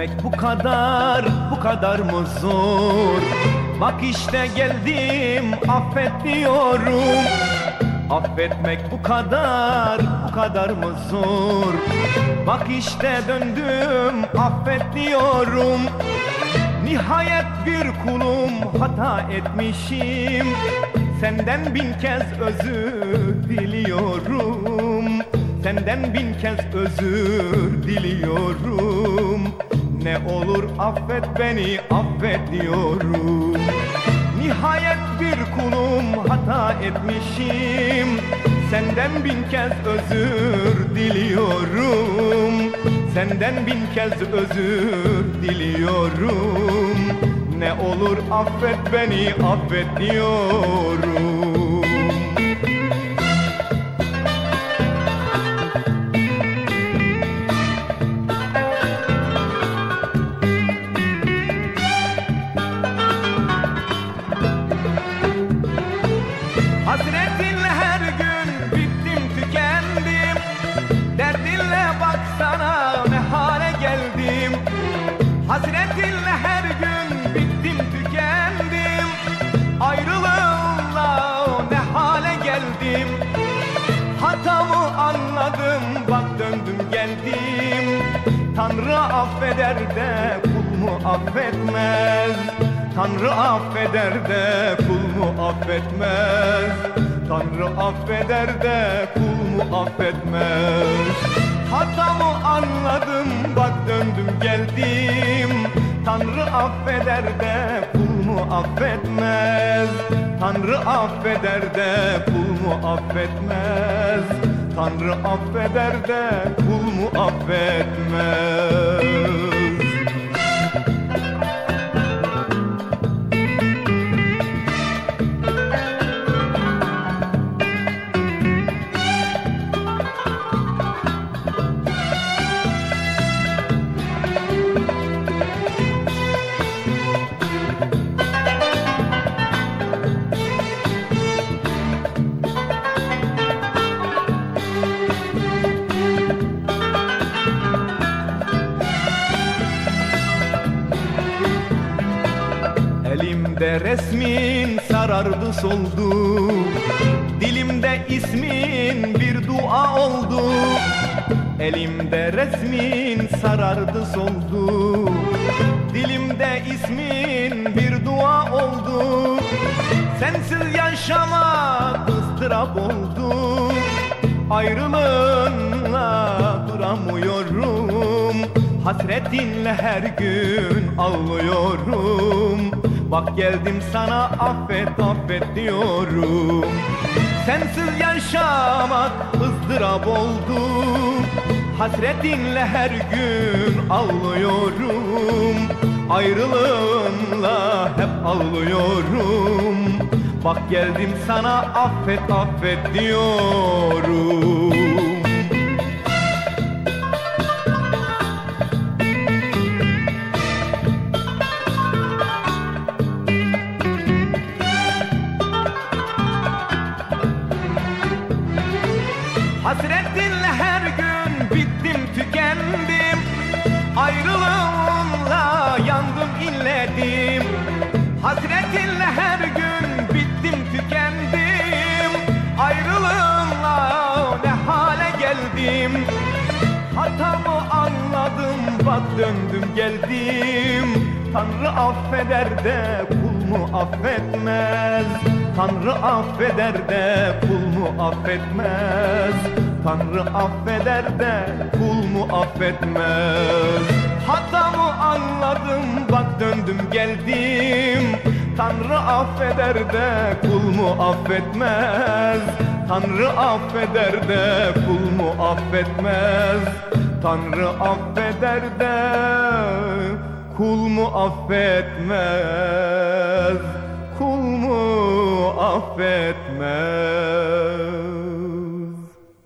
Affetmek bu kadar, bu kadar mı zor? Bak işte geldim, affet diyorum Affetmek bu kadar, bu kadar mı zor? Bak işte döndüm, affet diyorum Nihayet bir kulum hata etmişim. Senden bin kez özür diliyorum. Senden bin kez özür diliyorum Ne olur affet beni affet diyorum. Nihayet bir kulum hata etmişim. Senden bin kez özür diliyorum. Senden bin kez özür diliyorum. Ne olur affet beni affet diyorum Tanrı affeder de kul mu affetmez. Tanrı affeder de kul mu affetmez. Tanrı affeder de kul mu affetmez Hatamı anladım bak döndüm geldim. Tanrı affeder de kul mu affetmez. Tanrı affeder de kul mu affetmez Tanrı affeder de kul mu affetmez Elimde resmin sarardı soldu. Dilimde ismin bir dua oldu. Elimde resmin sarardı soldu. Dilimde ismin bir dua oldu. Sensiz yaşamak ıstırap oldu. Ayrılığınla duramıyorum. Hasretinle her gün ağlıyorum Bak geldim sana affet affet diyorum. Sensiz yaşamak ızdırap oldu. Hasretinle her gün ağlıyorum. Ayrılığınla hep ağlıyorum. Bak geldim sana affet affet diyorum her gün bittim tükendim. Ayrılığınla yandım inledim. Hasretinle her gün bittim tükendim. Ayrılığınla ne hale geldim? Hatamı anladım bak döndüm geldim. Tanrı affeder de kul mu affetmez. Tanrı affeder de kul mu affetmez Tanrı affeder de kul mu affetmez? Hatamı anladım? Bak döndüm geldim. Tanrı affeder de kul mu affetmez? Tanrı affeder de kul mu affetmez? Tanrı affeder de kul mu affetmez? Kul mu affetmez